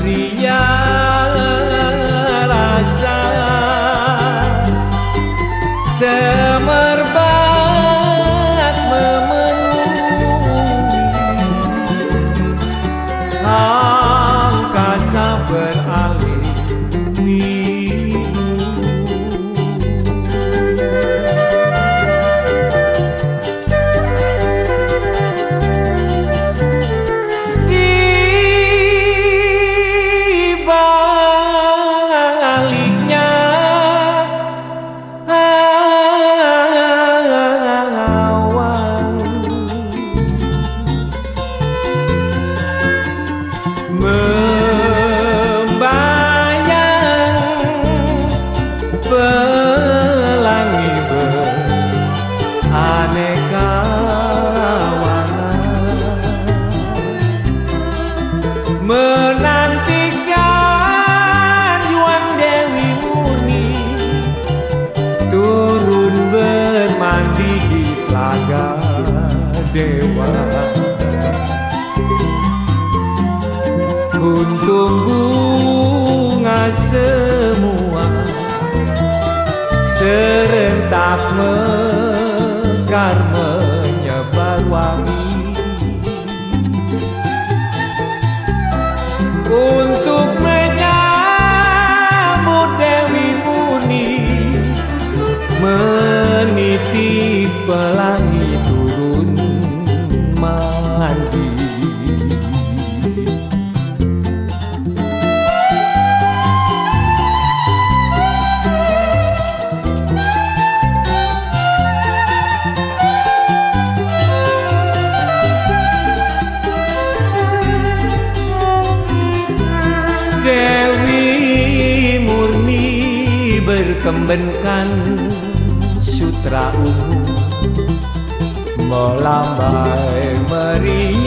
parrilla. Dewa. Kuntum bunga semua serentak mekar Dewi murni berkembenkan sutra ungu melambai meriah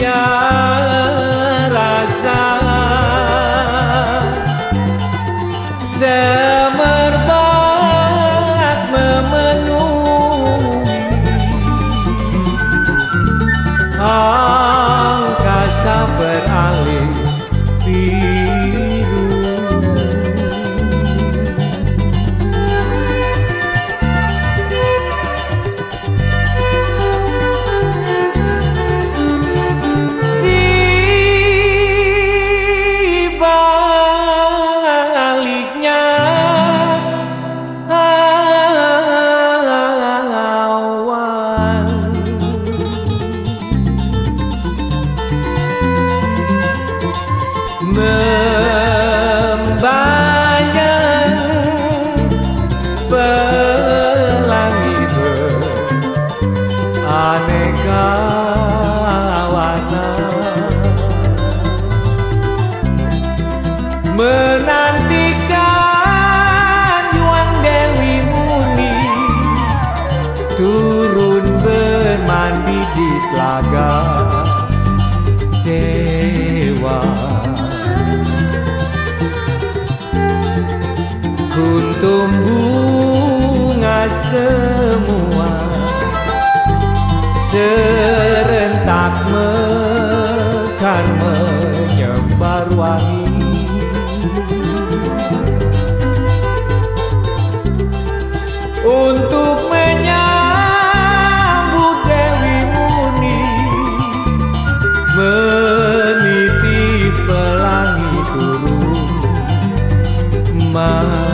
membayang pelangi beraneka warna. Menantikan Yuan Dewi Muni. Turun bermandi di telaga Antum bunga semua. Serentak mekar menyebar wangi. Untuk menyambut Dewi Muni Meniti pelangi turun Mas